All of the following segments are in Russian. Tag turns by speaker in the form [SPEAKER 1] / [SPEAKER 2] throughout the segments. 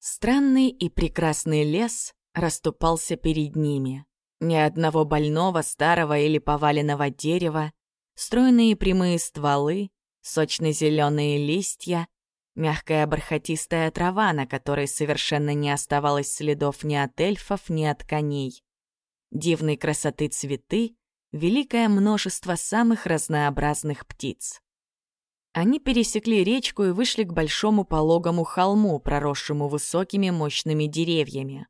[SPEAKER 1] Странный и прекрасный лес расступался перед ними. Ни одного больного, старого или поваленного дерева, стройные прямые стволы, сочно-зеленые листья, мягкая бархатистая трава, на которой совершенно не оставалось следов ни от эльфов, ни от коней. Дивной красоты цветы, великое множество самых разнообразных птиц. Они пересекли речку и вышли к большому пологому холму, проросшему высокими мощными деревьями.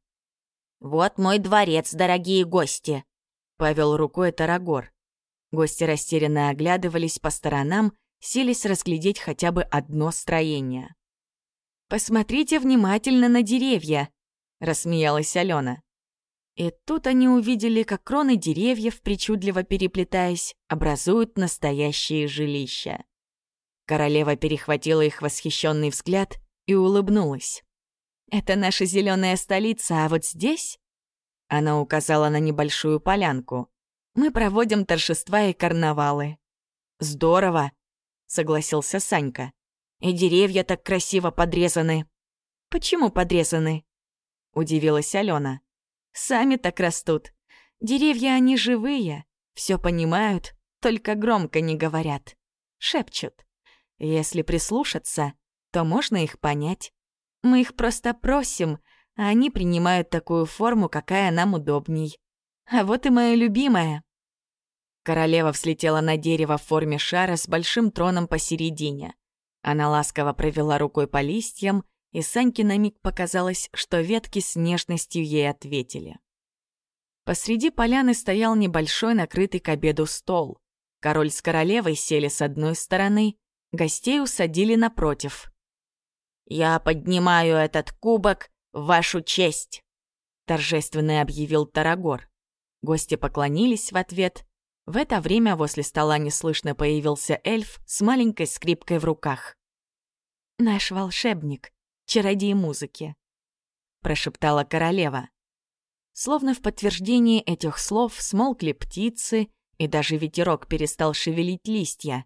[SPEAKER 2] «Вот мой дворец, дорогие гости!» — повел рукой Тарагор.
[SPEAKER 1] Гости растерянно оглядывались по сторонам, сились разглядеть хотя бы одно строение. «Посмотрите внимательно на деревья!» — рассмеялась Алена. И тут они увидели, как кроны деревьев, причудливо переплетаясь, образуют настоящие жилища. Королева перехватила их восхищенный взгляд и улыбнулась. «Это наша зеленая столица, а вот здесь...» Она указала на небольшую полянку. «Мы проводим торжества и карнавалы». «Здорово!» — согласился Санька. «И деревья так красиво подрезаны». «Почему подрезаны?» — удивилась Алена. «Сами так растут. Деревья, они живые, все понимают, только громко не говорят. Шепчут. Если прислушаться, то можно их понять. Мы их просто просим, а они принимают такую форму, какая нам удобней. А вот и моя любимая. Королева взлетела на дерево в форме шара с большим троном посередине. Она ласково провела рукой по листьям, и Саньке на миг показалось, что ветки с нежностью ей ответили. Посреди поляны стоял небольшой накрытый к обеду стол. Король с королевой сели с одной стороны, Гостей усадили напротив.
[SPEAKER 2] «Я поднимаю этот кубок в вашу честь», — торжественно объявил Тарагор.
[SPEAKER 1] Гости поклонились в ответ. В это время возле стола неслышно появился эльф с маленькой скрипкой в руках. «Наш волшебник, чародей музыки», — прошептала королева. Словно в подтверждение этих слов смолкли птицы, и даже ветерок перестал шевелить листья.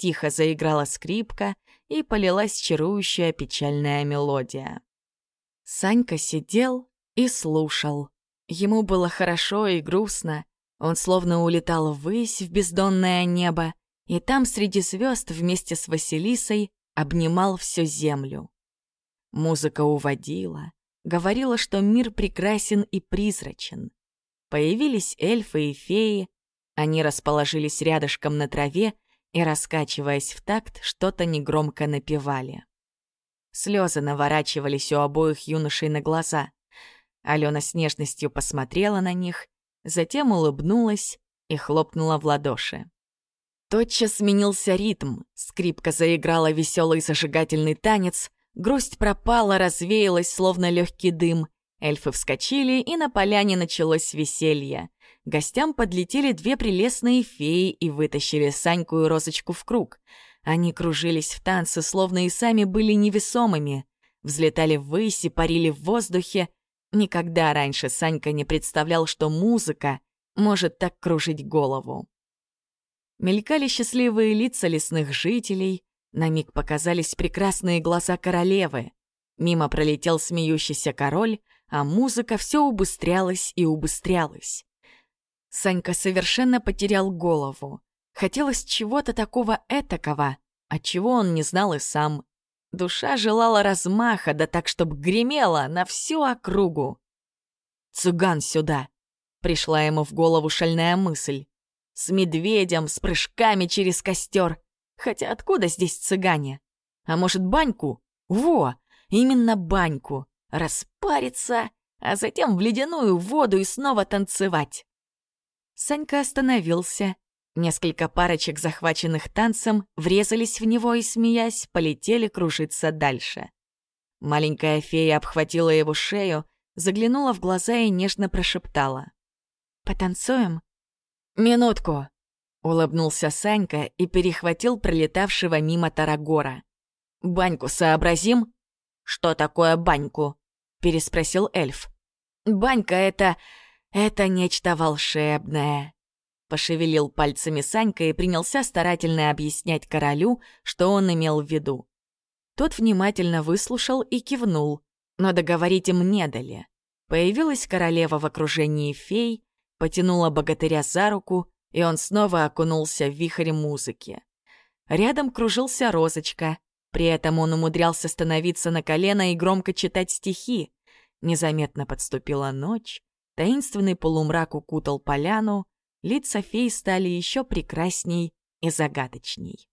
[SPEAKER 1] Тихо заиграла скрипка, и полилась чарующая печальная мелодия. Санька сидел и слушал. Ему было хорошо и грустно. Он словно улетал ввысь в бездонное небо, и там среди звезд вместе с Василисой обнимал всю землю. Музыка уводила, говорила, что мир прекрасен и призрачен. Появились эльфы и феи, они расположились рядышком на траве и, раскачиваясь в такт, что-то негромко напевали. Слезы наворачивались у обоих юношей на глаза. Алена с нежностью посмотрела на них, затем улыбнулась и хлопнула в ладоши. Тотчас сменился ритм, скрипка заиграла веселый зажигательный танец, грусть пропала, развеялась, словно легкий дым. Эльфы вскочили, и на поляне началось веселье. Гостям подлетели две прелестные феи и вытащили Саньку и Розочку в круг. Они кружились в танце, словно и сами были невесомыми. Взлетали ввысь и парили в воздухе. Никогда раньше Санька не представлял, что музыка может так кружить голову. Мелькали счастливые лица лесных жителей, на миг показались прекрасные глаза королевы. Мимо пролетел смеющийся король, а музыка все убыстрялась и убыстрялась. Санька совершенно потерял голову. Хотелось чего-то такого этакого, от чего он не знал и сам. Душа желала размаха, да так, чтоб гремела на всю округу. «Цыган сюда!» — пришла ему в голову шальная мысль. «С медведем, с прыжками через костер. Хотя откуда здесь цыгане? А может, баньку? Во, именно баньку. Распариться, а затем в ледяную воду и снова танцевать. Санька остановился. Несколько парочек, захваченных танцем, врезались в него и, смеясь, полетели кружиться дальше. Маленькая фея обхватила его шею, заглянула в глаза и нежно прошептала. «Потанцуем?» «Минутку!» — улыбнулся Санька и перехватил пролетавшего мимо Тарагора. «Баньку сообразим?»
[SPEAKER 2] «Что такое баньку?»
[SPEAKER 1] — переспросил эльф. «Банька — это... «Это нечто волшебное», — пошевелил пальцами Санька и принялся старательно объяснять королю, что он имел в виду. Тот внимательно выслушал и кивнул. Но договорить им не дали. Появилась королева в окружении фей, потянула богатыря за руку, и он снова окунулся в вихрь музыки. Рядом кружился розочка, при этом он умудрялся становиться на колено и громко читать стихи. Незаметно подступила ночь, таинственный полумрак укутал поляну, лица фей стали еще прекрасней и загадочней.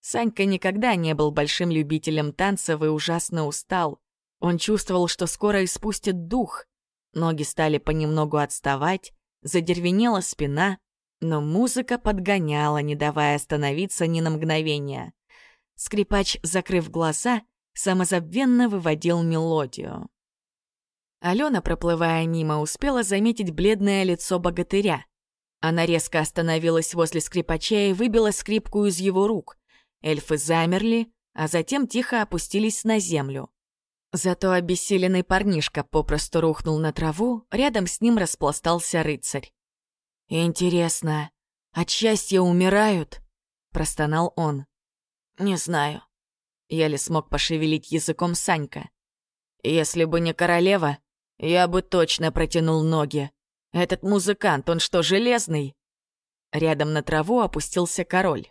[SPEAKER 1] Санька никогда не был большим любителем танцев и ужасно устал. Он чувствовал, что скоро испустит дух. Ноги стали понемногу отставать, задервенела спина, но музыка подгоняла, не давая остановиться ни на мгновение. Скрипач, закрыв глаза, самозабвенно выводил мелодию. Алена, проплывая мимо, успела заметить бледное лицо богатыря. Она резко остановилась возле скрипача и выбила скрипку из его рук. Эльфы замерли, а затем тихо опустились на землю. Зато обессиленный парнишка попросту рухнул на траву, рядом с ним распластался рыцарь. «Интересно, от счастья умирают?» — простонал он. «Не знаю». Еле смог пошевелить языком Санька. «Если бы не королева, я бы точно протянул ноги. Этот музыкант, он что, железный?» Рядом на траву опустился король.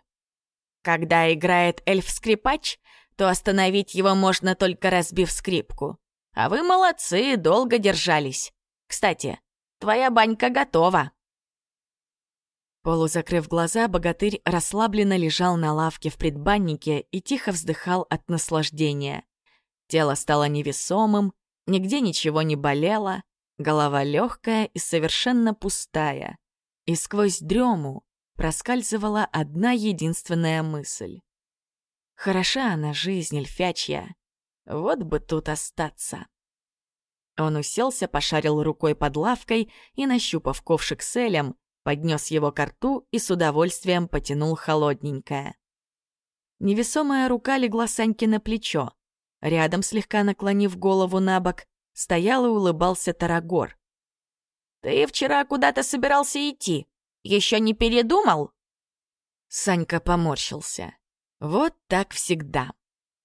[SPEAKER 1] Когда играет эльф-скрипач, то остановить его можно только разбив скрипку. А вы молодцы, долго держались. Кстати, твоя банька готова. Полузакрыв глаза, богатырь расслабленно лежал на лавке в предбаннике и тихо вздыхал от наслаждения. Тело стало невесомым, нигде ничего не болело, голова легкая и совершенно пустая. И сквозь дрему проскальзывала одна единственная мысль. Хороша она жизнь эльфячья, вот бы тут остаться. Он уселся, пошарил рукой под лавкой и, нащупав ковшик с элем, поднес его к рту и с удовольствием потянул холодненькое. Невесомая рука легла Саньке на плечо. Рядом, слегка наклонив голову на бок, стоял и улыбался Тарагор. «Ты вчера куда-то собирался идти?» Еще не передумал?» Санька поморщился. «Вот так всегда.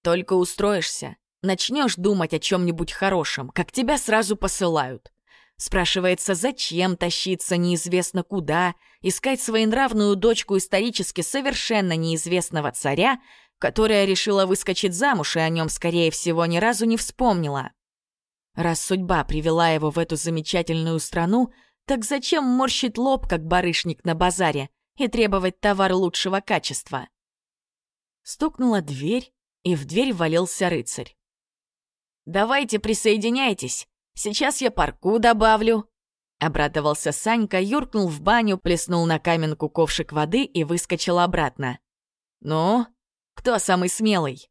[SPEAKER 1] Только устроишься, начнешь думать о чем-нибудь хорошем, как тебя сразу посылают. Спрашивается, зачем тащиться неизвестно куда, искать своенравную дочку исторически совершенно неизвестного царя, которая решила выскочить замуж и о нем, скорее всего, ни разу не вспомнила. Раз судьба привела его в эту замечательную страну, так зачем морщить лоб, как барышник на базаре, и требовать товар лучшего качества? Стукнула дверь, и в дверь валился рыцарь. «Давайте присоединяйтесь, сейчас я парку добавлю», Обрадовался Санька, юркнул в баню, плеснул на каменку ковшик воды и выскочил обратно. «Ну, кто самый смелый?»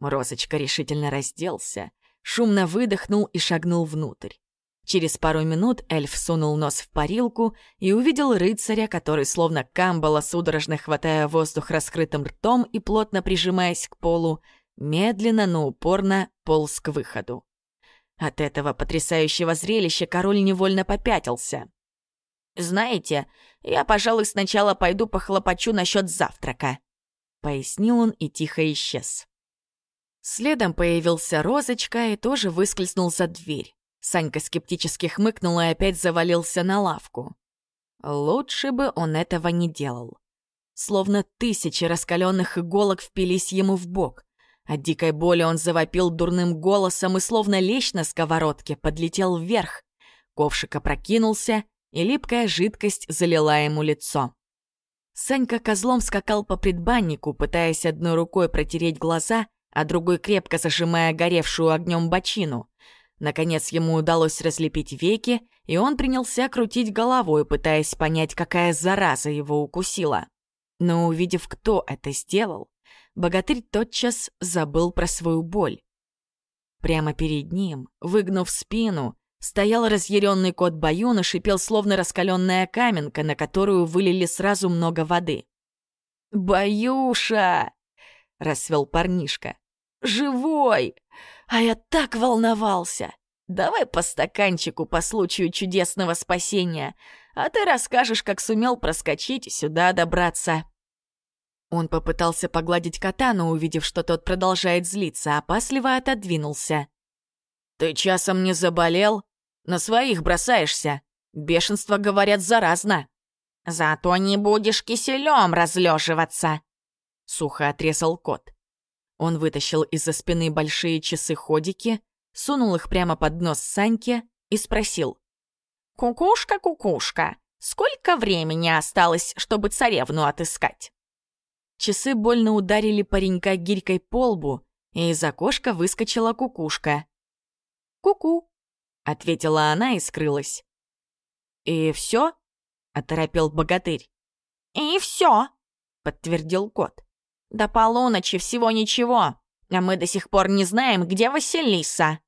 [SPEAKER 1] Розочка решительно разделся, шумно выдохнул и шагнул внутрь. Через пару минут эльф сунул нос в парилку и увидел рыцаря, который, словно камбала, судорожно хватая воздух раскрытым ртом и плотно прижимаясь к полу, медленно, но упорно полз к выходу. От этого потрясающего зрелища король невольно попятился. «Знаете, я, пожалуй, сначала пойду похлопочу насчет завтрака», — пояснил он и тихо исчез. Следом появился Розочка и тоже выскользнул за дверь. Санька скептически хмыкнул и опять завалился на лавку. Лучше бы он этого не делал. Словно тысячи раскаленных иголок впились ему в бок. От дикой боли он завопил дурным голосом и словно лещ на сковородке подлетел вверх. Ковшик опрокинулся, и липкая жидкость залила ему лицо. Санька козлом скакал по предбаннику, пытаясь одной рукой протереть глаза, а другой крепко зажимая горевшую огнем бочину. Наконец ему удалось разлепить веки, и он принялся крутить головой, пытаясь понять, какая зараза его укусила. Но увидев, кто это сделал, богатырь тотчас забыл про свою боль. Прямо перед ним, выгнув спину, стоял разъяренный кот Баюн и шипел, словно раскаленная каменка, на которую вылили сразу много воды. «Баюша!» — расцвел парнишка. «Живой! А я так волновался! Давай по стаканчику по случаю чудесного спасения, а ты расскажешь, как сумел проскочить сюда добраться». Он попытался погладить кота, но, увидев, что тот продолжает злиться, опасливо отодвинулся.
[SPEAKER 2] «Ты часом не заболел? На своих бросаешься. Бешенство, говорят, заразно».
[SPEAKER 3] «Зато не будешь киселем разлеживаться», —
[SPEAKER 1] сухо отрезал кот. Он вытащил из-за спины большие часы-ходики, сунул их прямо под нос Саньке и спросил.
[SPEAKER 3] «Кукушка, кукушка, сколько времени осталось, чтобы царевну отыскать?»
[SPEAKER 1] Часы больно ударили паренька гирькой по лбу, и из окошка выскочила кукушка. «Ку-ку», — ответила она и скрылась. «И все? оторопел богатырь.
[SPEAKER 3] «И все,
[SPEAKER 1] подтвердил кот.
[SPEAKER 3] «До полуночи всего ничего, а мы до сих пор не знаем, где Василиса».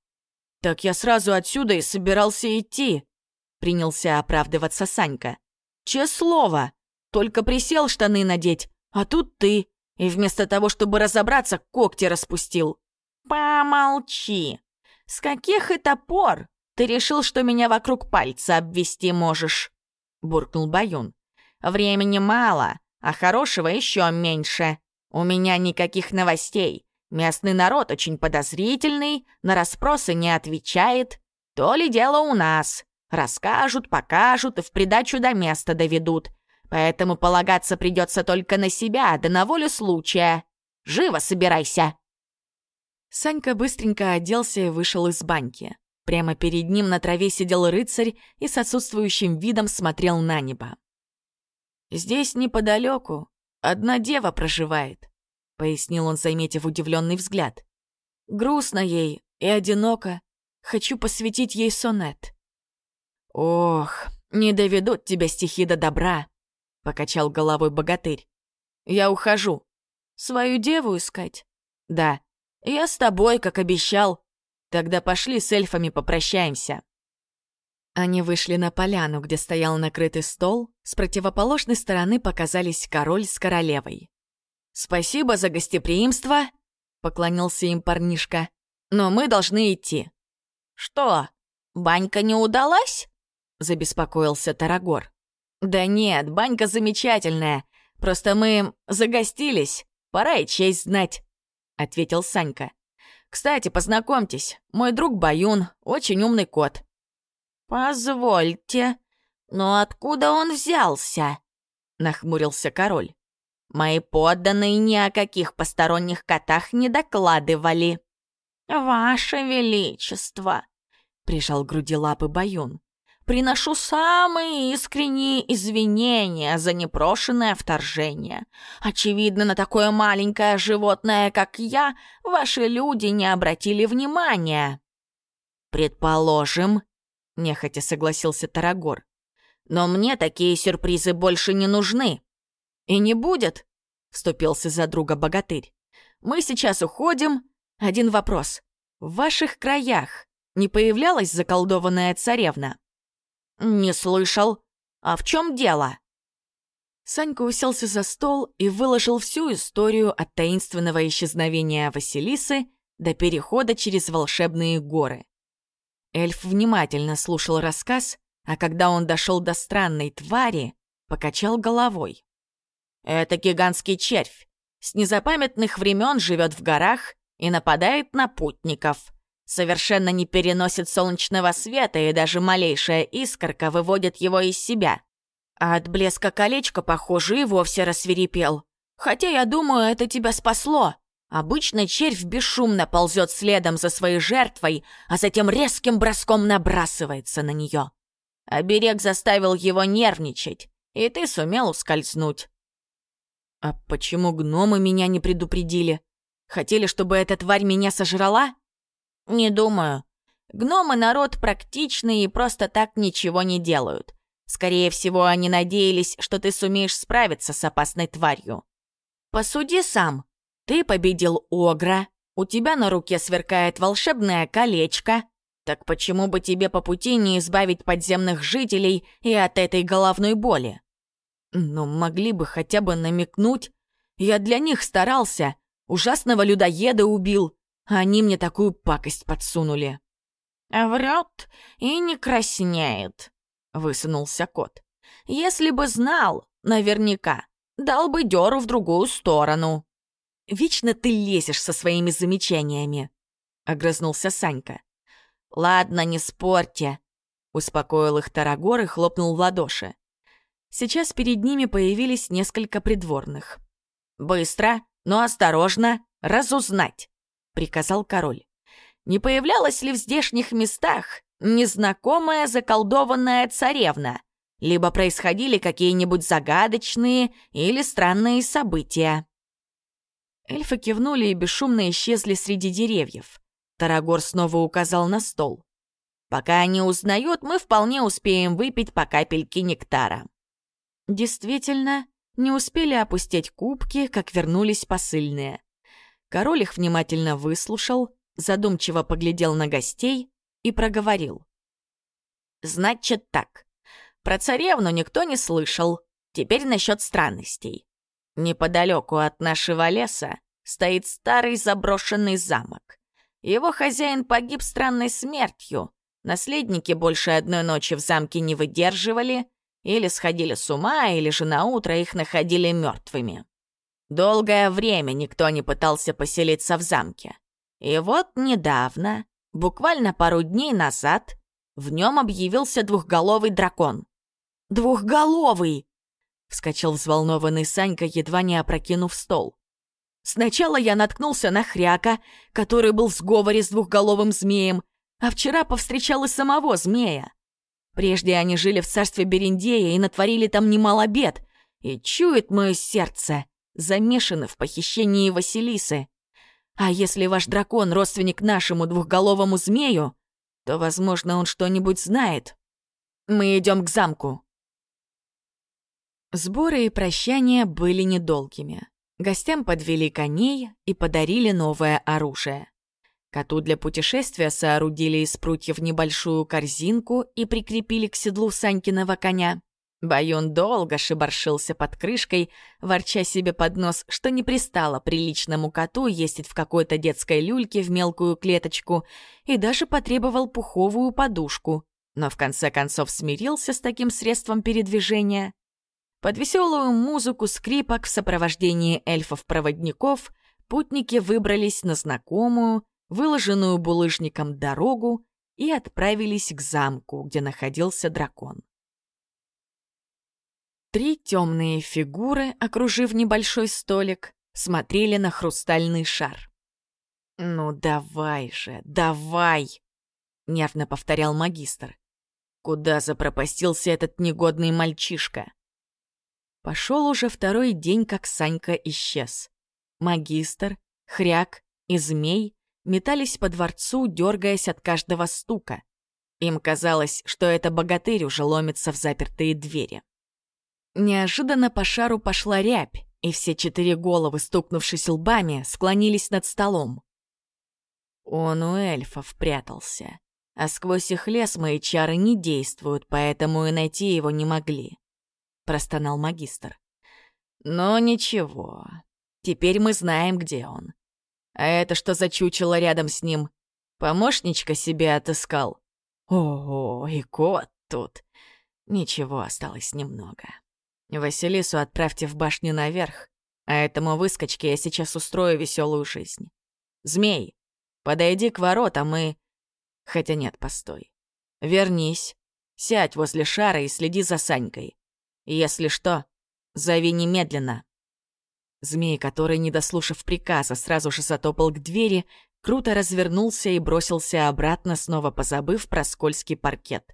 [SPEAKER 2] «Так я сразу отсюда и собирался идти», — принялся оправдываться Санька. «Че слово? Только присел штаны надеть, а тут ты, и вместо того, чтобы разобраться, когти распустил».
[SPEAKER 3] «Помолчи! С каких это пор ты решил, что меня вокруг пальца обвести можешь?» — буркнул Баюн. «Времени мало, а хорошего еще меньше. У меня никаких новостей. Местный народ очень подозрительный, на расспросы не отвечает. То ли дело у нас. Расскажут, покажут и в придачу до места доведут. Поэтому полагаться придется только на себя, да на волю случая. Живо собирайся!»
[SPEAKER 1] Санька быстренько оделся и вышел из баньки. Прямо перед ним на траве сидел рыцарь и с отсутствующим видом смотрел на небо. «Здесь неподалеку одна дева проживает», — пояснил он, заметив удивленный взгляд. «Грустно ей и одиноко. Хочу посвятить ей сонет». «Ох, не доведут тебя стихи до добра», — покачал головой богатырь. «Я ухожу. Свою деву искать?» «Да. Я с тобой, как обещал. Тогда пошли с эльфами попрощаемся». Они вышли на поляну, где стоял накрытый стол. С противоположной стороны показались король с королевой. «Спасибо за гостеприимство», — поклонился им парнишка. «Но мы должны идти».
[SPEAKER 3] «Что, банька не удалась?»
[SPEAKER 1] — забеспокоился Тарагор. «Да нет, банька замечательная. Просто мы загостились. Пора и честь знать», — ответил Санька. «Кстати, познакомьтесь, мой друг Баюн, очень умный кот».
[SPEAKER 3] «Позвольте, но откуда он взялся?» — нахмурился король. «Мои подданные ни о каких посторонних котах не докладывали». «Ваше Величество!» — прижал груди лапы Баюн. «Приношу самые искренние извинения за непрошенное вторжение. Очевидно, на такое маленькое животное, как я, ваши люди не обратили внимания».
[SPEAKER 1] «Предположим», — нехотя согласился Тарагор. «Но мне такие сюрпризы больше не нужны». «И не будет», — вступился за друга богатырь. «Мы сейчас уходим. Один вопрос. В ваших краях не появлялась заколдованная царевна?»
[SPEAKER 3] «Не слышал. А в чем дело?»
[SPEAKER 1] Санька уселся за стол и выложил всю историю от таинственного исчезновения Василисы до перехода через волшебные горы. Эльф внимательно слушал рассказ, а когда он дошел до странной твари, покачал головой. «Это гигантский червь. С незапамятных времен живет в горах и нападает на путников. Совершенно не переносит солнечного света, и даже малейшая искорка выводит его из себя. А от блеска колечка, похоже, и вовсе рассверепел. Хотя, я думаю, это тебя спасло. Обычно червь бесшумно ползет следом за своей жертвой, а затем резким броском набрасывается на нее. Оберег заставил его нервничать, и ты сумел ускользнуть. А почему гномы меня не предупредили? Хотели, чтобы эта тварь меня сожрала? Не думаю. Гномы народ практичный и просто так ничего не делают. Скорее всего, они надеялись, что ты сумеешь справиться с опасной тварью. Посуди сам. Ты победил Огра, у тебя на руке сверкает волшебное колечко. Так почему бы тебе по пути не избавить подземных жителей и от этой головной боли? Ну, могли бы хотя бы намекнуть. Я для них старался, ужасного людоеда убил, они мне такую пакость подсунули.
[SPEAKER 3] «Врет и не краснеет», — высунулся кот. «Если бы знал, наверняка, дал бы дёру в другую сторону».
[SPEAKER 1] Вечно ты лезешь со своими замечаниями», — огрызнулся Санька.
[SPEAKER 3] «Ладно, не спорьте», — успокоил их Тарагор и хлопнул в ладоши.
[SPEAKER 1] Сейчас перед ними появились несколько придворных.
[SPEAKER 3] «Быстро, но осторожно, разузнать», — приказал король. «Не появлялась ли в здешних местах незнакомая заколдованная царевна? Либо происходили какие-нибудь загадочные или странные события?»
[SPEAKER 1] Эльфы кивнули и бесшумно исчезли среди деревьев. Тарагор снова указал на стол.
[SPEAKER 3] «Пока они узнают, мы вполне успеем выпить по капельке нектара».
[SPEAKER 1] Действительно, не успели опустить кубки, как вернулись посыльные. Король их внимательно выслушал, задумчиво поглядел на гостей и проговорил.
[SPEAKER 3] «Значит так. Про царевну никто не слышал. Теперь насчет странностей. Неподалеку от нашего леса стоит старый заброшенный замок. Его хозяин погиб странной смертью. Наследники больше одной ночи в замке не выдерживали, или сходили с ума, или же на утро их находили мертвыми. Долгое время никто не пытался поселиться в замке. И вот недавно, буквально пару дней назад, в нем объявился двухголовый дракон.
[SPEAKER 1] «Двухголовый!» — вскочил взволнованный Санька, едва не опрокинув стол. «Сначала я наткнулся на хряка, который был в сговоре с двухголовым змеем, а вчера повстречал и самого змея. Прежде они жили в царстве Берендея и натворили там немало бед, и чует мое сердце, замешаны в похищении Василисы. А если ваш дракон родственник нашему двухголовому змею, то, возможно, он что-нибудь знает. Мы идем к замку». Сборы и прощания были недолгими. Гостям подвели коней и подарили новое оружие. Коту для путешествия соорудили из прутьев небольшую корзинку и прикрепили к седлу Санькиного коня. Байон долго шибаршился под крышкой, ворча себе под нос, что не пристало приличному коту ездить в какой-то детской люльке в мелкую клеточку, и даже потребовал пуховую подушку, но в конце концов смирился с таким средством передвижения. Под веселую музыку скрипок в сопровождении эльфов-проводников путники выбрались на знакомую, выложенную булыжником дорогу и отправились к замку, где находился дракон. Три темные фигуры, окружив небольшой столик, смотрели на хрустальный шар. «Ну давай же, давай!» — нервно повторял магистр. «Куда запропастился этот негодный мальчишка?» Пошел уже второй день, как Санька исчез. Магистр, хряк и змей метались по дворцу, дергаясь от каждого стука. Им казалось, что это богатырь уже ломится в запертые двери. Неожиданно по шару пошла рябь, и все четыре головы, стукнувшись лбами, склонились над столом. Он у эльфов прятался, а сквозь их лес мои чары не действуют, поэтому и найти его не могли, — простонал магистр. Но ничего, теперь мы знаем, где он. А это что за чучело рядом с ним? Помощничка себе отыскал? Ого, и кот тут. Ничего, осталось немного. Василису отправьте в башню наверх, а этому выскочке я сейчас устрою веселую жизнь. Змей, подойди к воротам и... Хотя нет, постой. Вернись, сядь возле шара и следи за Санькой. Если что, зови немедленно. Змей, который, не дослушав приказа, сразу же затопал к двери, круто развернулся и бросился обратно, снова позабыв про скользкий паркет.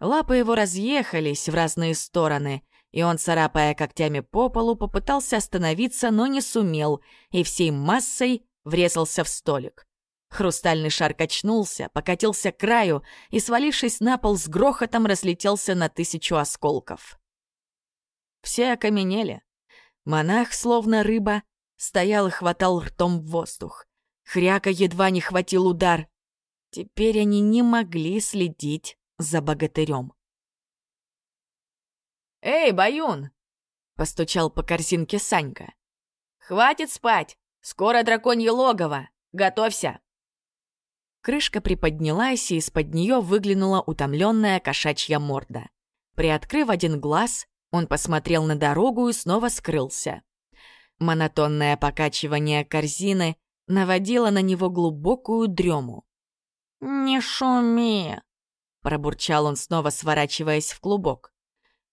[SPEAKER 1] Лапы его разъехались в разные стороны, и он, царапая когтями по полу, попытался остановиться, но не сумел, и всей массой врезался в столик. Хрустальный шар качнулся, покатился к краю и, свалившись на пол, с грохотом разлетелся на тысячу осколков. Все окаменели. Монах, словно рыба, стоял и хватал ртом в воздух. Хряка едва не хватил удар. Теперь они не могли следить за богатырем. «Эй, Баюн!» — постучал по корзинке Санька. «Хватит спать! Скоро драконье логово! Готовься!» Крышка приподнялась, и из-под нее выглянула утомленная кошачья морда. Приоткрыв один глаз, он посмотрел на дорогу и снова скрылся. Монотонное покачивание корзины наводило на него глубокую дрему.
[SPEAKER 3] «Не шуми!» — пробурчал он, снова сворачиваясь в клубок.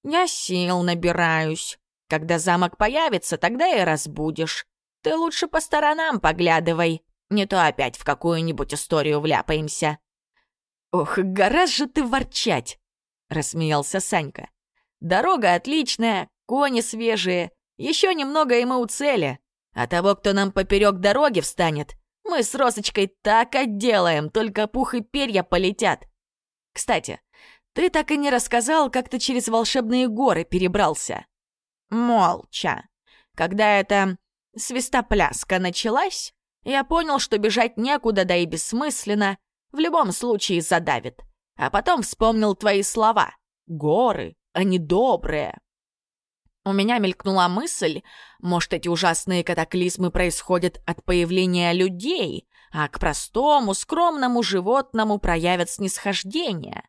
[SPEAKER 3] «Я сил набираюсь. Когда замок появится, тогда и разбудишь. Ты лучше по сторонам поглядывай, не то опять в какую-нибудь историю вляпаемся».
[SPEAKER 2] «Ох, гораздо же ты ворчать!» — рассмеялся Санька. «Дорога отличная, кони свежие, еще немного и мы у цели. А того, кто нам поперек дороги встанет, мы с Росочкой так отделаем, только пух и перья полетят. Кстати, ты так и не рассказал, как ты через волшебные горы перебрался.
[SPEAKER 3] Молча. Когда эта свистопляска началась, я понял, что бежать некуда, да и бессмысленно. В любом случае задавит. А потом вспомнил твои слова. Горы, они добрые. У меня мелькнула мысль, может, эти ужасные катаклизмы происходят от появления людей, а к простому, скромному животному проявят снисхождение.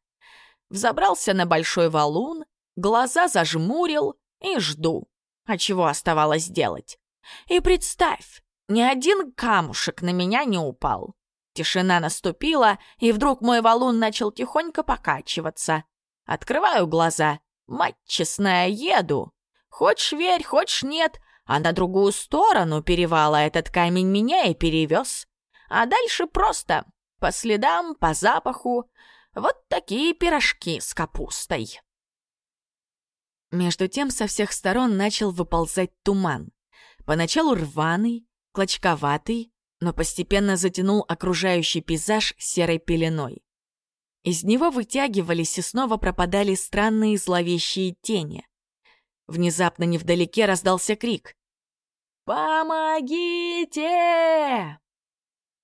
[SPEAKER 3] Взобрался на большой валун, глаза зажмурил и жду. А чего оставалось делать? И представь, ни один камушек на меня не упал. Тишина наступила, и вдруг мой валун начал тихонько покачиваться. Открываю глаза. Мать честная, еду. Хочешь верь, хочешь нет, а на другую сторону перевала этот камень меня и перевез. А дальше просто по следам, по запаху. Вот такие пирожки с капустой.
[SPEAKER 1] Между тем со всех сторон начал выползать туман. Поначалу рваный, клочковатый, но постепенно затянул окружающий пейзаж серой пеленой. Из него вытягивались и снова пропадали странные зловещие тени. Внезапно невдалеке раздался крик. «Помогите!»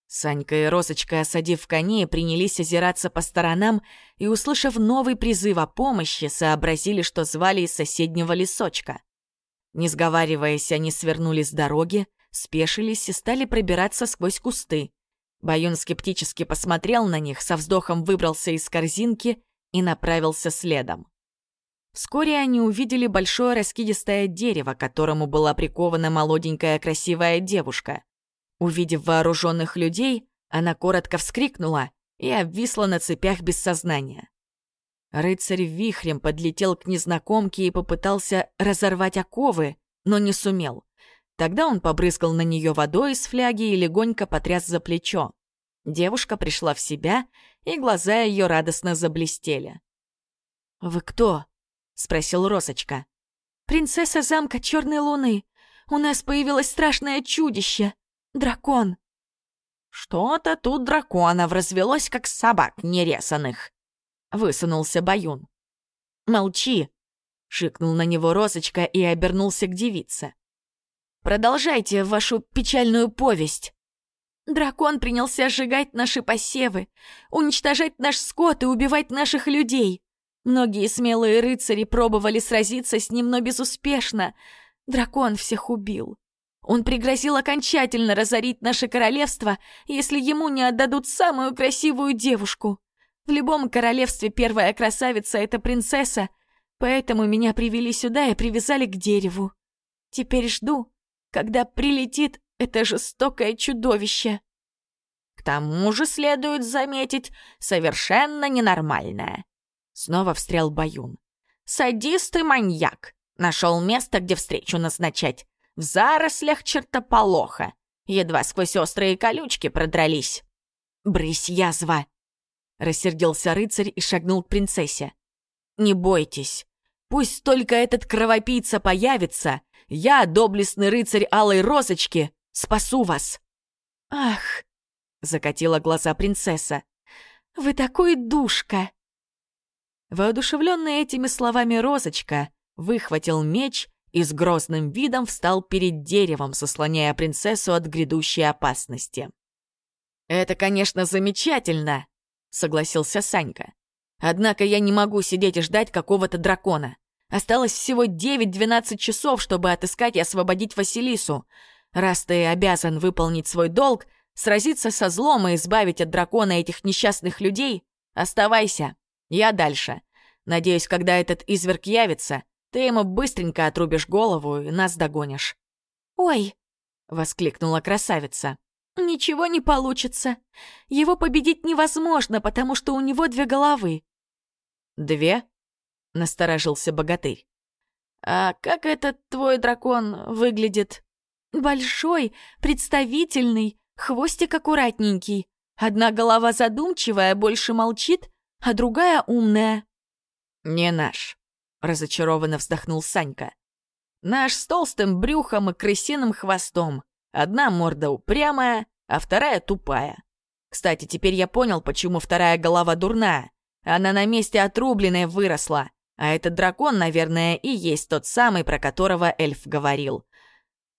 [SPEAKER 1] Санька и Росочка, осадив коней, принялись озираться по сторонам и, услышав новый призыв о помощи, сообразили, что звали из соседнего лесочка. Не сговариваясь, они свернули с дороги, спешились и стали пробираться сквозь кусты. Баюн скептически посмотрел на них, со вздохом выбрался из корзинки и направился следом. Вскоре они увидели большое раскидистое дерево, к которому была прикована молоденькая красивая девушка. Увидев вооруженных людей, она коротко вскрикнула и обвисла на цепях без сознания. Рыцарь вихрем подлетел к незнакомке и попытался разорвать оковы, но не сумел. Тогда он побрызгал на нее водой из фляги и легонько потряс за плечо. Девушка пришла в себя, и глаза ее радостно заблестели. «Вы кто?» — спросил Росочка. «Принцесса замка Черной Луны. У нас появилось страшное чудище. Дракон».
[SPEAKER 3] «Что-то тут драконов развелось, как собак нересанных», — высунулся Баюн.
[SPEAKER 1] «Молчи!» — шикнул на него Росочка и обернулся к девице. «Продолжайте вашу печальную повесть». Дракон принялся сжигать наши посевы, уничтожать наш скот и убивать наших людей. Многие смелые рыцари пробовали сразиться с ним, но безуспешно. Дракон всех убил. Он пригрозил окончательно разорить наше королевство, если ему не отдадут самую красивую девушку. В любом королевстве первая красавица — это принцесса, поэтому меня привели сюда и привязали к дереву. Теперь жду, когда прилетит это жестокое чудовище.
[SPEAKER 3] К тому же следует заметить, совершенно ненормальное. Снова встрял Баюн. «Садист и маньяк. Нашел место, где встречу назначать. В зарослях чертополоха. Едва сквозь острые колючки продрались».
[SPEAKER 1] «Брысь, язва!» Рассердился рыцарь и шагнул к принцессе. «Не бойтесь. Пусть только этот кровопийца появится, я, доблестный рыцарь Алой Розочки, спасу вас!» «Ах!» — закатила глаза принцесса. «Вы такой душка!» Воодушевленный этими словами Розочка выхватил меч и с грозным видом встал перед деревом, сослоняя принцессу от грядущей опасности. «Это, конечно, замечательно», — согласился Санька. «Однако я не могу сидеть и ждать какого-то дракона. Осталось всего 9-12 часов, чтобы отыскать и освободить Василису. Раз ты обязан выполнить свой долг, сразиться со злом и избавить от дракона этих несчастных людей, оставайся. Я дальше. Надеюсь, когда этот изверг явится, ты ему быстренько отрубишь голову и нас догонишь».
[SPEAKER 2] «Ой!»
[SPEAKER 1] — воскликнула красавица. Ничего не получится. Его победить невозможно, потому что у него две головы.
[SPEAKER 2] Две? Насторожился богатырь. А как этот твой дракон выглядит?
[SPEAKER 1] Большой, представительный, хвостик аккуратненький. Одна голова задумчивая, больше молчит, а другая умная.
[SPEAKER 2] Не наш, разочарованно вздохнул Санька. Наш с толстым брюхом и крысиным хвостом. Одна морда упрямая, а вторая тупая. Кстати, теперь я понял, почему вторая голова дурная. Она на месте отрубленной выросла. А этот дракон, наверное, и есть тот самый, про которого эльф говорил.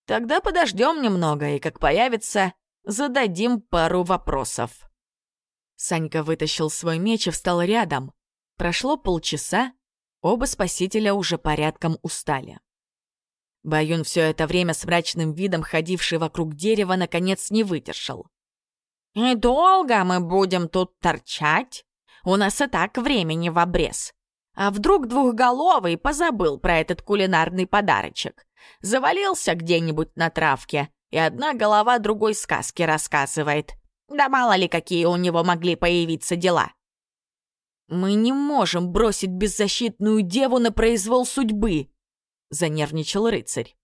[SPEAKER 2] Тогда подождем немного, и как появится, зададим пару вопросов. Санька вытащил свой меч и встал рядом. Прошло полчаса, оба спасителя уже порядком устали. Баюн все это время с мрачным видом, ходивший вокруг дерева, наконец не выдержал.
[SPEAKER 3] «И долго мы будем тут торчать? У нас и так времени в обрез. А вдруг двухголовый позабыл про этот кулинарный подарочек? Завалился где-нибудь на травке, и одна голова другой сказки рассказывает. Да мало ли, какие у него могли появиться дела».
[SPEAKER 2] «Мы не можем бросить беззащитную деву на произвол судьбы», — занервничал рыцарь.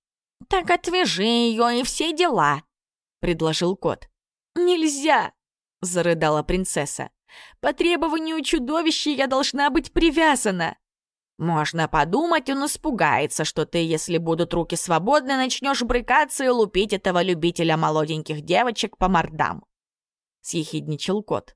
[SPEAKER 3] «Так отвяжи ее и все дела», — предложил кот.
[SPEAKER 1] «Нельзя!» — зарыдала принцесса. «По требованию чудовища я должна быть привязана!»
[SPEAKER 3] «Можно подумать, он испугается, что ты, если будут руки свободны, начнешь брыкаться и лупить этого любителя молоденьких девочек по мордам», — съехидничал кот.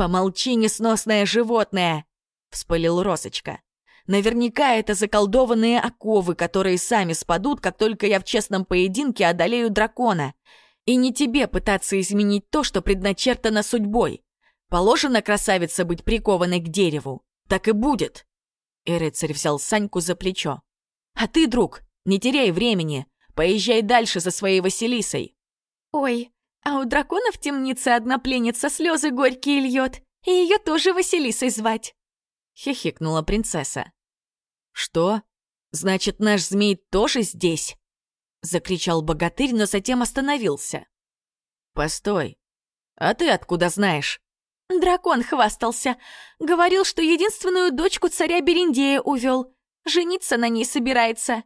[SPEAKER 2] «Помолчи, несносное животное!» — вспылил Росочка. Наверняка это заколдованные оковы, которые сами спадут, как только я в честном поединке одолею дракона. И не тебе пытаться изменить то, что предначертано судьбой. Положено красавице быть прикованной к дереву. Так и будет. И рыцарь взял Саньку за плечо. А ты, друг, не теряй времени. Поезжай дальше за своей Василисой.
[SPEAKER 1] Ой, а у дракона в темнице одна пленница слезы горькие льет, и ее тоже Василисой звать.
[SPEAKER 2] Хихикнула принцесса. «Что? Значит, наш змей тоже здесь?» — закричал богатырь, но затем остановился. «Постой, а ты откуда знаешь?»
[SPEAKER 1] Дракон хвастался. Говорил, что единственную дочку царя Берендея увел. Жениться на ней собирается.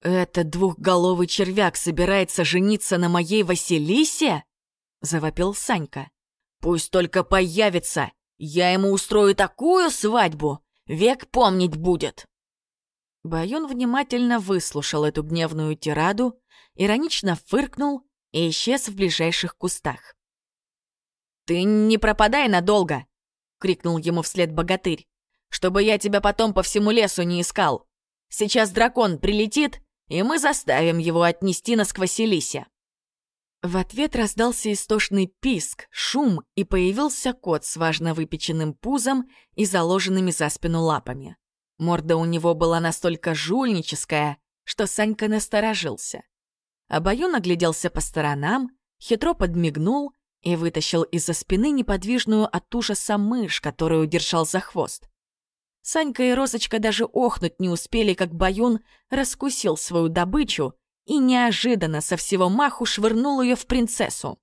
[SPEAKER 2] «Этот двухголовый червяк собирается жениться на моей Василисе?» — завопил Санька. «Пусть только появится. Я ему устрою такую свадьбу. Век помнить будет». Баюн внимательно выслушал эту гневную тираду, иронично фыркнул и исчез в ближайших кустах. «Ты не пропадай надолго!» — крикнул ему вслед богатырь. «Чтобы я тебя потом по всему лесу не искал. Сейчас дракон прилетит, и мы заставим его отнести нас к Василисе». В ответ раздался истошный писк, шум, и появился кот с важно выпеченным пузом и заложенными за спину лапами. Морда у него была настолько жульническая, что Санька насторожился. Обоюн огляделся по сторонам, хитро подмигнул и вытащил из-за спины неподвижную от ужаса мышь, которую держал за хвост. Санька и Розочка даже охнуть не успели, как Баюн раскусил свою добычу и неожиданно со всего маху швырнул ее в принцессу.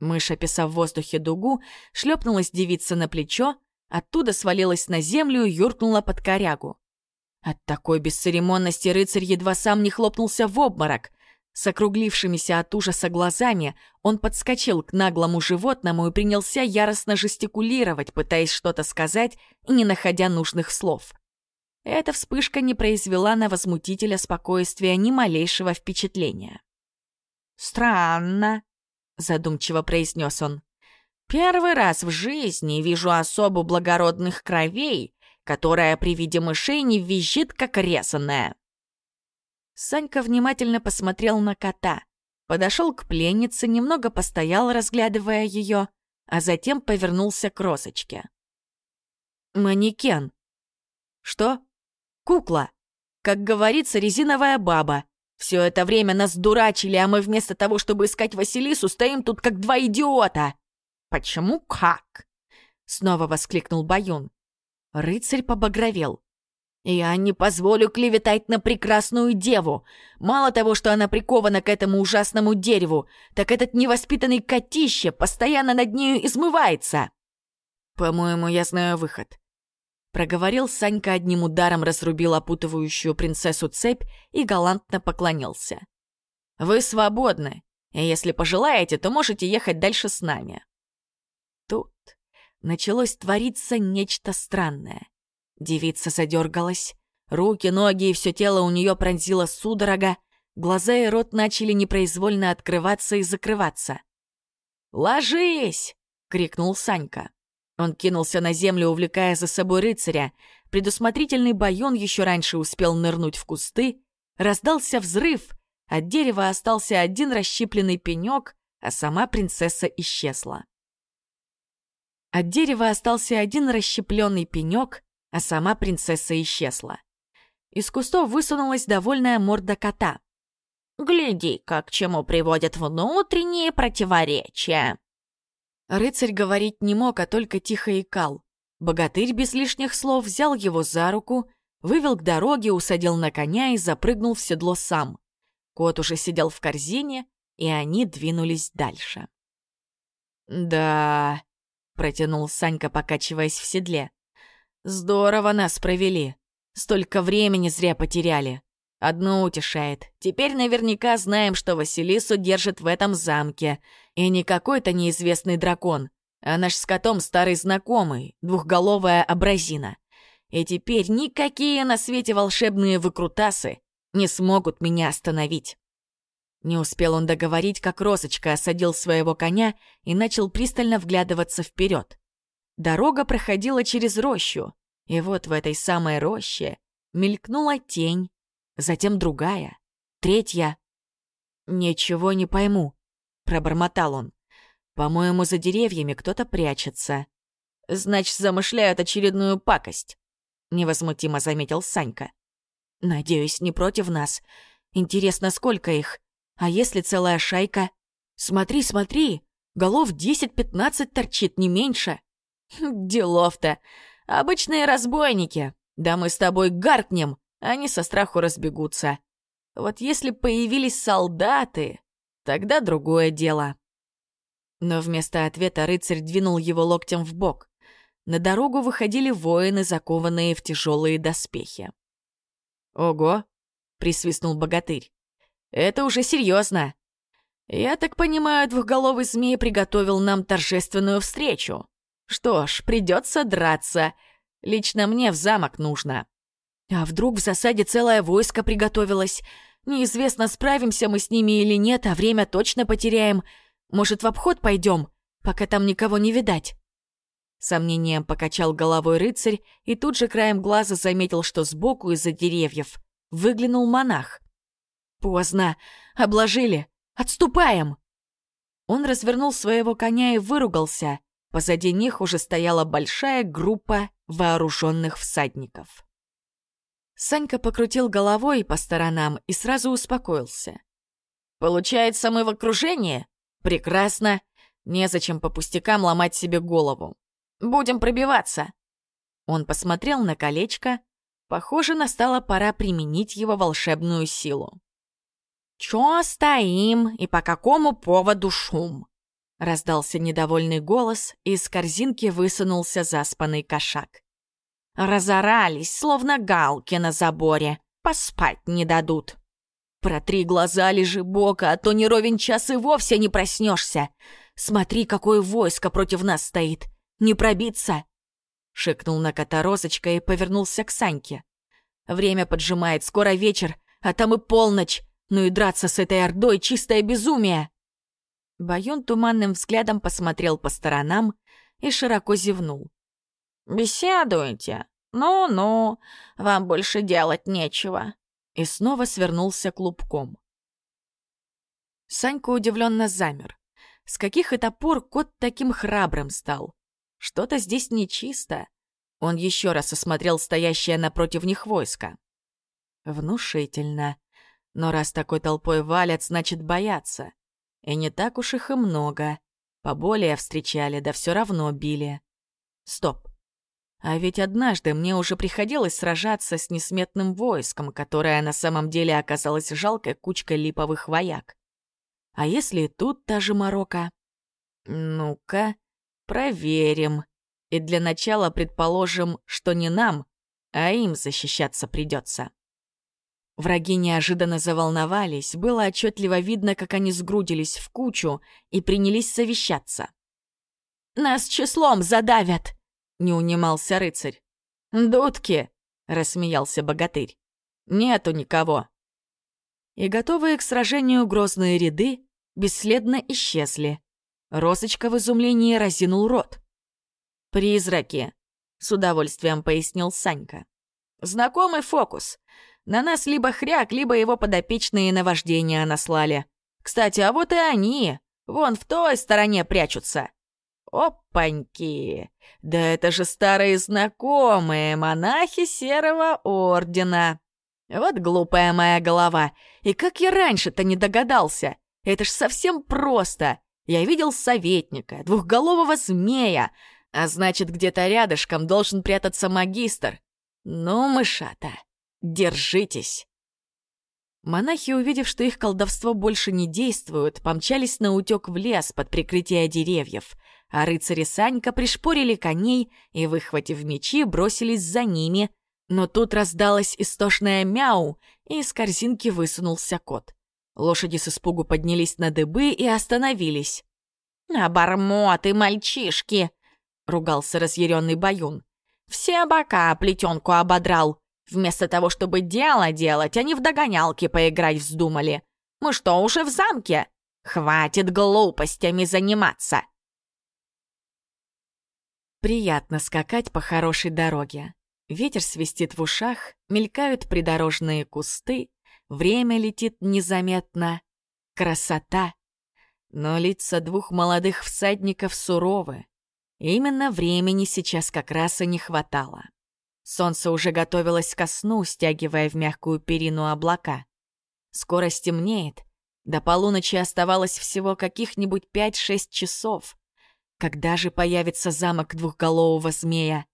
[SPEAKER 2] Мышь, описав в воздухе дугу, шлепнулась девица на плечо, Оттуда свалилась на землю и юркнула под корягу. От такой бесцеремонности рыцарь едва сам не хлопнулся в обморок. С округлившимися от ужаса глазами он подскочил к наглому животному и принялся яростно жестикулировать, пытаясь что-то сказать не находя нужных слов. Эта вспышка не произвела на возмутителя спокойствия ни малейшего впечатления.
[SPEAKER 3] «Странно», — задумчиво произнес он. Первый раз в жизни вижу особу благородных кровей, которая при виде мышей не визжит, как резаная.
[SPEAKER 2] Санька внимательно посмотрел на кота, подошел к пленнице, немного постоял, разглядывая ее, а затем повернулся к Росочке. «Манекен». «Что?» «Кукла. Как говорится, резиновая баба. Все это время нас дурачили, а мы вместо того, чтобы искать Василису, стоим тут как два идиота!»
[SPEAKER 3] «Почему как?»
[SPEAKER 2] — снова воскликнул Баюн. Рыцарь побагровел. Я не позволю клеветать на прекрасную деву. Мало того, что она прикована к этому ужасному дереву, так этот невоспитанный котище постоянно над нею измывается. По-моему, я знаю выход. Проговорил Санька одним ударом, разрубил опутывающую принцессу цепь и галантно поклонился. «Вы свободны, и если пожелаете, то можете ехать дальше с нами». Тут началось твориться нечто странное. Девица задергалась. Руки, ноги и все тело у нее пронзило судорога. Глаза и рот начали непроизвольно открываться и закрываться. «Ложись!» — крикнул Санька. Он кинулся на землю, увлекая за собой рыцаря. Предусмотрительный байон еще раньше успел нырнуть в кусты. Раздался взрыв. От дерева остался один расщепленный пенек, а сама принцесса исчезла. От дерева остался один расщепленный пенек, а сама принцесса исчезла. Из кустов высунулась довольная морда кота.
[SPEAKER 3] «Гляди, как к чему приводят внутренние противоречия!»
[SPEAKER 2] Рыцарь говорить не мог, а только тихо икал. Богатырь без лишних слов взял его за руку, вывел к дороге, усадил на коня и запрыгнул в седло сам. Кот уже сидел в корзине, и они двинулись дальше. «Да...» — протянул Санька, покачиваясь в седле. Здорово нас провели. Столько времени зря потеряли. Одно утешает. Теперь наверняка знаем, что Василису держит в этом замке. И не какой-то неизвестный дракон, а наш с котом старый знакомый, двухголовая абразина. И теперь никакие на свете волшебные выкрутасы не смогут меня остановить. Не успел он договорить, как Росочка осадил своего коня и начал пристально вглядываться вперед. Дорога проходила через рощу, и вот в этой самой роще мелькнула тень, затем другая, третья. «Ничего не пойму», — пробормотал он. «По-моему, за деревьями кто-то прячется». «Значит, замышляют очередную пакость», — невозмутимо заметил Санька. «Надеюсь, не против нас. Интересно, сколько их? А если целая шайка? Смотри, смотри, голов десять-пятнадцать торчит, не меньше». «Делов-то! Обычные разбойники! Да мы с тобой гаркнем, они со страху разбегутся. Вот если появились солдаты, тогда другое дело». Но вместо ответа рыцарь двинул его локтем в бок. На дорогу выходили воины, закованные в тяжелые доспехи. «Ого!» — присвистнул богатырь. «Это уже серьезно. Я так понимаю, двухголовый змей приготовил нам торжественную встречу. Что ж, придется драться. Лично мне в замок нужно. А вдруг в засаде целое войско приготовилось? Неизвестно, справимся мы с ними или нет, а время точно потеряем. Может, в обход пойдем, пока там никого не видать?» Сомнением покачал головой рыцарь и тут же краем глаза заметил, что сбоку из-за деревьев выглянул монах. «Поздно. Обложили. Отступаем!» Он развернул своего коня и выругался. Позади них уже стояла большая группа вооруженных всадников. Санька покрутил головой по сторонам и сразу успокоился. «Получается, мы в окружении? Прекрасно. Незачем по пустякам ломать себе голову. Будем пробиваться». Он посмотрел на колечко. Похоже, настала пора применить его волшебную силу. «Чё стоим и по какому поводу шум?» Раздался недовольный голос, и из корзинки высунулся заспанный кошак. Разорались, словно галки на заборе. Поспать не дадут. Протри глаза, лежи бока, а то не ровен час и вовсе не проснешься. Смотри, какое войско против нас стоит. Не пробиться. Шикнул на кота Розочка и повернулся к Саньке. Время поджимает, скоро вечер, а там и полночь. Ну и драться с этой ордой — чистое безумие. Баюн туманным взглядом посмотрел по сторонам и широко зевнул. «Беседуете? Ну-ну, вам больше делать нечего». И снова свернулся клубком. Санька удивленно замер. С каких это пор кот таким храбрым стал? Что-то здесь нечисто. Он еще раз осмотрел стоящее напротив них войско. Внушительно. Но раз такой толпой валят, значит боятся. И не так уж их и много. Поболее встречали, да все равно били. Стоп. А ведь однажды мне уже приходилось сражаться с несметным войском, которое на самом деле оказалось жалкой кучкой липовых вояк. А если тут та же Марокко? Ну-ка, проверим. И для начала предположим, что не нам, а им защищаться придется. Враги неожиданно заволновались, было отчетливо видно, как они сгрудились в кучу и принялись совещаться. «Нас числом задавят!» — не унимался рыцарь. «Дудки!» — рассмеялся богатырь. «Нету никого!» И готовые к сражению грозные ряды бесследно исчезли. Росочка в изумлении разинул рот. «Призраки!» — с удовольствием пояснил Санька. «Знакомый фокус. На нас либо хряк, либо его подопечные наваждения наслали. Кстати, а вот и они. Вон в той стороне прячутся. Опаньки! Да это же старые знакомые, монахи Серого Ордена. Вот глупая моя голова. И как я раньше-то не догадался? Это ж совсем просто. Я видел советника, двухголового змея, а значит, где-то рядышком должен прятаться магистр. Ну, мышата, держитесь. Монахи, увидев, что их колдовство больше не действует, помчались на утек в лес под прикрытие деревьев — а рыцари Санька пришпорили коней и, выхватив мечи, бросились за ними, но тут раздалось истошное мяу, и из корзинки высунулся кот. Лошади с испугу поднялись на дыбы и остановились. «Обормоты, мальчишки!» — ругался разъяренный Баюн. «Все бока плетенку ободрал. Вместо того, чтобы дело делать, они в догонялки поиграть вздумали. Мы что, уже в замке? Хватит глупостями заниматься!» Приятно скакать по хорошей дороге. Ветер свистит в ушах, мелькают придорожные кусты, время летит незаметно. Красота! Но лица двух молодых всадников суровы. Именно времени сейчас как раз и не хватало. Солнце уже готовилось ко сну, стягивая в мягкую перину облака. Скоро стемнеет. До полуночи оставалось всего каких-нибудь пять-шесть часов. Когда же появится замок двухголового змея?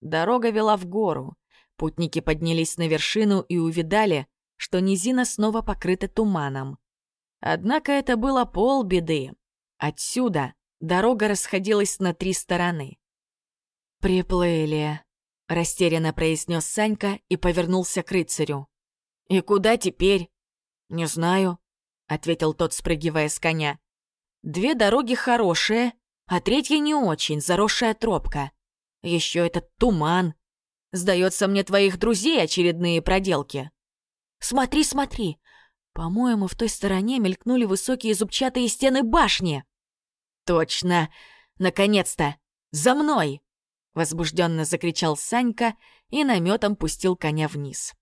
[SPEAKER 2] Дорога вела в гору. Путники поднялись на вершину и увидали, что низина снова покрыта туманом. Однако это было полбеды. Отсюда дорога расходилась на три стороны. «Приплыли», — растерянно произнес Санька и повернулся к рыцарю. «И куда теперь?» «Не знаю», — ответил тот, спрыгивая с коня. «Две дороги хорошие, а третья не очень, заросшая тропка. Еще этот туман. Сдается мне твоих друзей очередные проделки. Смотри, смотри. По-моему, в той стороне мелькнули высокие зубчатые стены башни. Точно. Наконец-то. За мной! Возбужденно закричал Санька и наметом пустил коня вниз.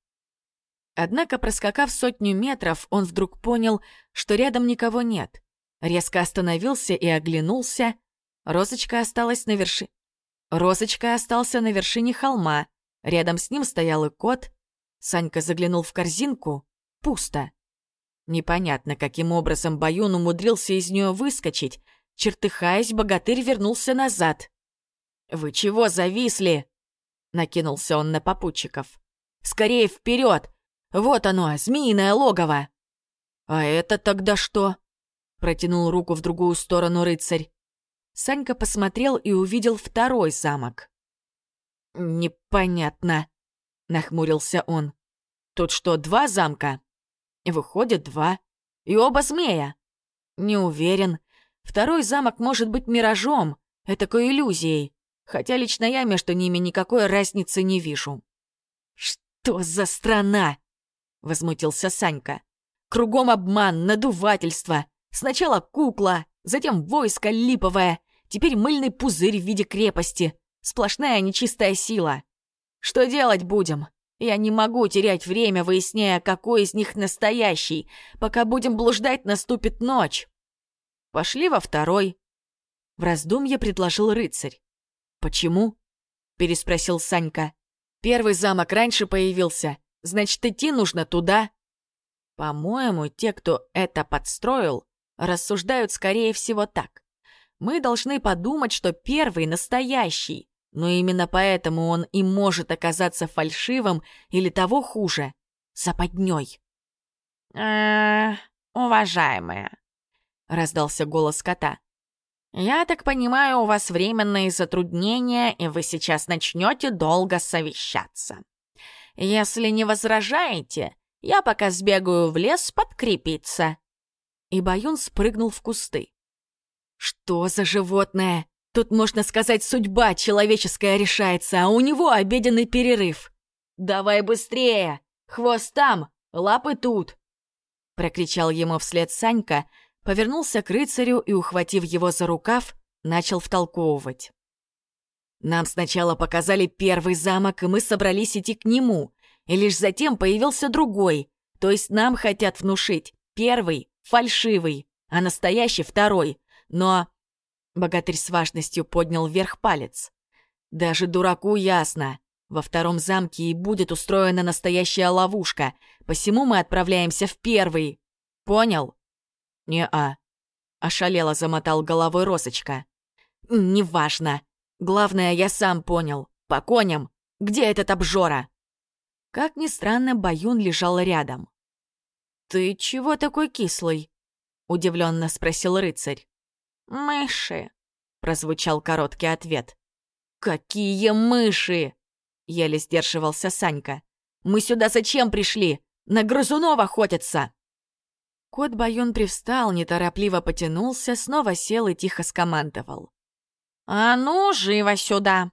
[SPEAKER 2] Однако, проскакав сотню метров, он вдруг понял, что рядом никого нет. Резко остановился и оглянулся, Розочка осталась на вершине... Розочка остался на вершине холма. Рядом с ним стоял и кот. Санька заглянул в корзинку. Пусто. Непонятно, каким образом Баюн умудрился из нее выскочить. Чертыхаясь, богатырь вернулся назад. «Вы чего зависли?» Накинулся он на попутчиков. «Скорее вперед! Вот оно, змеиное логово!» «А это тогда что?» Протянул руку в другую сторону рыцарь. Санька посмотрел и увидел второй замок. «Непонятно», — нахмурился он. «Тут что, два замка?» «Выходит, два. И оба змея». «Не уверен. Второй замок может быть миражом, этакой иллюзией, хотя лично я между ними никакой разницы не вижу». «Что за страна?» — возмутился Санька. «Кругом обман, надувательство. Сначала кукла, затем войско липовое, Теперь мыльный пузырь в виде крепости. Сплошная нечистая сила. Что делать будем? Я не могу терять время, выясняя, какой из них настоящий. Пока будем блуждать, наступит ночь. Пошли во второй. В раздумье предложил рыцарь. «Почему?» — переспросил Санька. «Первый замок раньше появился. Значит, идти нужно туда». По-моему, те, кто это подстроил, рассуждают скорее всего так. Мы должны подумать, что первый настоящий, Но именно поэтому он и может оказаться фальшивым или того хуже — западней.
[SPEAKER 3] э уважаемая», — раздался голос кота. «Я так понимаю, у вас временные затруднения, и вы сейчас начнете долго совещаться. Если не возражаете, я пока сбегаю в лес подкрепиться».
[SPEAKER 2] И Баюн спрыгнул в кусты. «Что за животное? Тут, можно сказать, судьба человеческая решается, а у него обеденный перерыв. Давай быстрее! Хвост там, лапы тут!» Прокричал ему вслед Санька, повернулся к рыцарю и, ухватив его за рукав, начал втолковывать. Нам сначала показали первый замок, и мы собрались идти к нему, и лишь затем появился другой, то есть нам хотят внушить первый — фальшивый, а настоящий — второй, но Богатырь с важностью поднял вверх палец. «Даже дураку ясно. Во втором замке и будет устроена настоящая ловушка, посему мы отправляемся в первый. Понял?» «Не-а», — ошалело замотал головой Росочка. «Неважно. Главное, я сам понял. По коням. Где этот обжора?» Как ни странно, Баюн лежал рядом. «Ты чего такой кислый?» — удивленно спросил рыцарь.
[SPEAKER 3] «Мыши», —
[SPEAKER 2] прозвучал короткий ответ. «Какие мыши?» — еле сдерживался Санька. «Мы сюда зачем пришли? На грызунов охотятся!» Кот Баюн привстал, неторопливо потянулся, снова сел и тихо скомандовал.
[SPEAKER 3] «А ну, живо сюда!»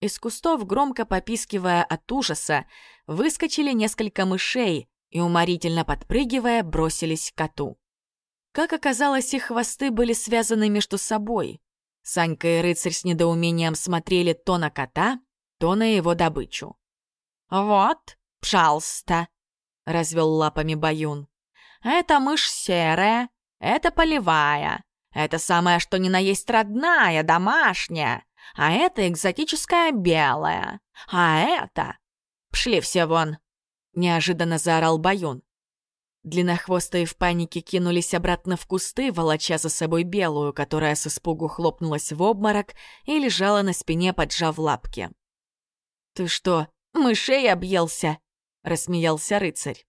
[SPEAKER 2] Из кустов, громко попискивая от ужаса, выскочили несколько мышей и, уморительно подпрыгивая, бросились к коту. Как оказалось, их хвосты были связаны между собой. Санька и рыцарь с недоумением смотрели то на кота, то на его добычу.
[SPEAKER 3] «Вот, пожалуйста», — развел лапами Баюн. «Это мышь серая, это полевая, это самая что ни на есть родная, домашняя, а это экзотическая белая, а это...» «Пшли все вон!» — неожиданно заорал Баюн.
[SPEAKER 2] Длиннохвостые в панике кинулись обратно в кусты, волоча за собой белую, которая с испугу хлопнулась в обморок и лежала на спине, поджав лапки. «Ты что, мышей объелся?» — рассмеялся рыцарь.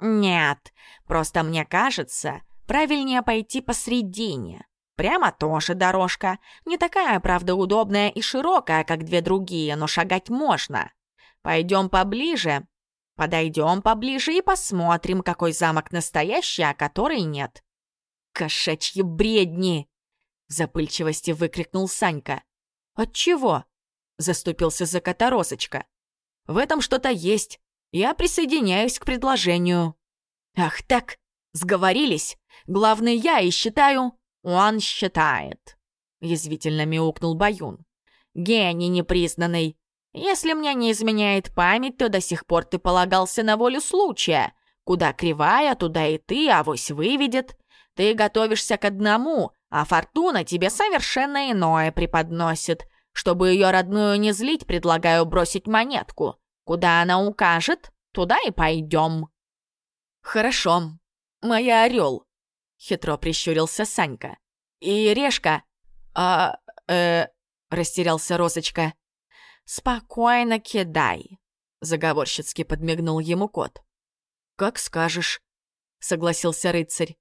[SPEAKER 3] «Нет, просто мне кажется, правильнее пойти посредине. Прямо тоже дорожка. Не такая, правда, удобная и широкая, как две другие, но шагать можно. Пойдем поближе, Подойдем поближе и посмотрим, какой замок настоящий, а который нет».
[SPEAKER 2] «Кошачьи бредни!» — в запыльчивости выкрикнул Санька. «Отчего?» — заступился за кота Росочка. «В этом что-то есть. Я присоединяюсь к предложению». «Ах так, сговорились. Главный я и считаю...»
[SPEAKER 3] «Он считает», — язвительно мяукнул Баюн. «Гений непризнанный. Если мне не изменяет память, то до сих пор ты полагался на волю случая. Куда кривая, туда и ты, авось выведет. Ты готовишься к одному, а фортуна тебе совершенно иное преподносит. Чтобы ее родную не злить, предлагаю бросить монетку. Куда она укажет, туда и пойдем.
[SPEAKER 2] Хорошо. Моя орел. Хитро прищурился Санька. И решка. А, э, растерялся Розочка.
[SPEAKER 3] «Спокойно кидай», —
[SPEAKER 2] заговорщицки подмигнул ему кот. «Как скажешь», — согласился рыцарь.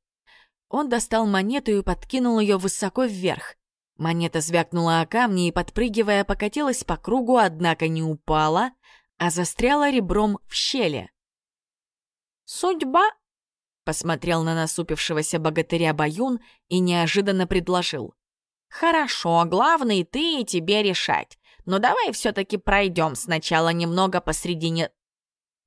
[SPEAKER 2] Он достал монету и подкинул ее высоко вверх. Монета звякнула о камни и, подпрыгивая, покатилась по кругу, однако не упала, а застряла ребром в щели.
[SPEAKER 3] «Судьба?»
[SPEAKER 2] — посмотрел на насупившегося богатыря Баюн и неожиданно предложил.
[SPEAKER 3] «Хорошо, главный ты и тебе решать. Но давай все-таки пройдем сначала немного посредине...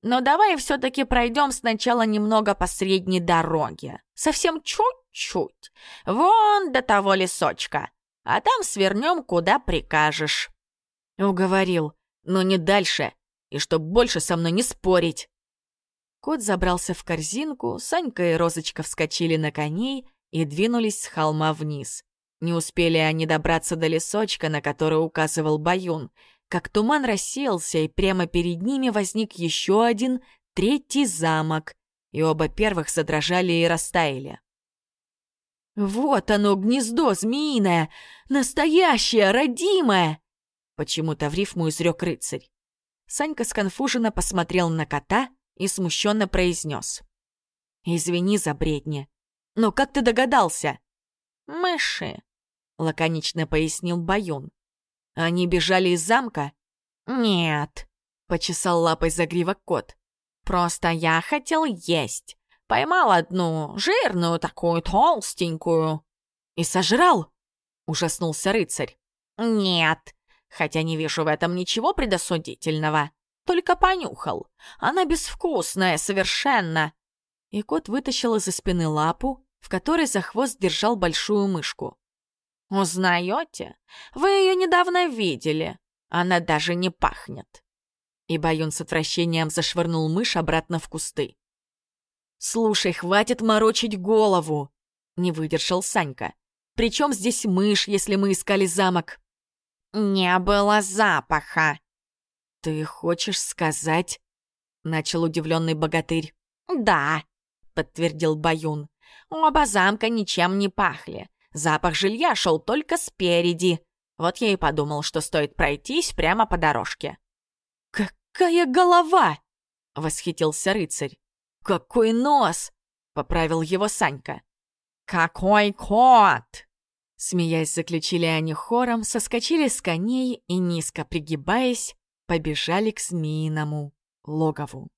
[SPEAKER 3] Но давай все-таки пройдем сначала немного по средней дороге. Совсем чуть-чуть. Вон до того лесочка. А там свернем, куда прикажешь.
[SPEAKER 2] Уговорил, но не дальше. И чтоб больше со мной не спорить. Кот забрался в корзинку, Санька и Розочка вскочили на коней и двинулись с холма вниз. Не успели они добраться до лесочка, на который указывал Баюн, как туман рассеялся, и прямо перед ними возник еще один, третий замок, и оба первых задрожали и растаяли. «Вот оно, гнездо змеиное! Настоящее, родимое!» Почему-то в рифму изрек рыцарь. Санька сконфуженно посмотрел на кота и смущенно произнес. «Извини за бредни. Но как ты догадался?»
[SPEAKER 3] «Мыши», —
[SPEAKER 2] лаконично пояснил Баюн. «Они бежали из замка?»
[SPEAKER 3] «Нет», — почесал лапой загривок кот. «Просто я хотел есть. Поймал одну, жирную такую, толстенькую».
[SPEAKER 2] «И сожрал?» — ужаснулся рыцарь.
[SPEAKER 3] «Нет, хотя не вижу в этом ничего предосудительного. Только понюхал. Она безвкусная совершенно».
[SPEAKER 2] И кот вытащил из-за спины лапу, в которой за хвост держал большую мышку.
[SPEAKER 3] «Узнаете? Вы ее недавно видели. Она даже не пахнет».
[SPEAKER 2] И Баюн с отвращением зашвырнул мышь обратно в кусты. «Слушай, хватит морочить голову!» — не выдержал Санька. «Причем здесь мышь, если мы искали замок?»
[SPEAKER 3] «Не было запаха».
[SPEAKER 2] «Ты хочешь сказать?» — начал удивленный богатырь.
[SPEAKER 3] «Да», — подтвердил Баюн. «Оба замка ничем не пахли. Запах жилья шел только спереди. Вот я и подумал, что стоит пройтись прямо по дорожке».
[SPEAKER 2] «Какая голова!» — восхитился рыцарь. «Какой нос!» — поправил его Санька.
[SPEAKER 3] «Какой кот!»
[SPEAKER 2] Смеясь, заключили они хором, соскочили с коней и, низко пригибаясь, побежали к змеиному логову.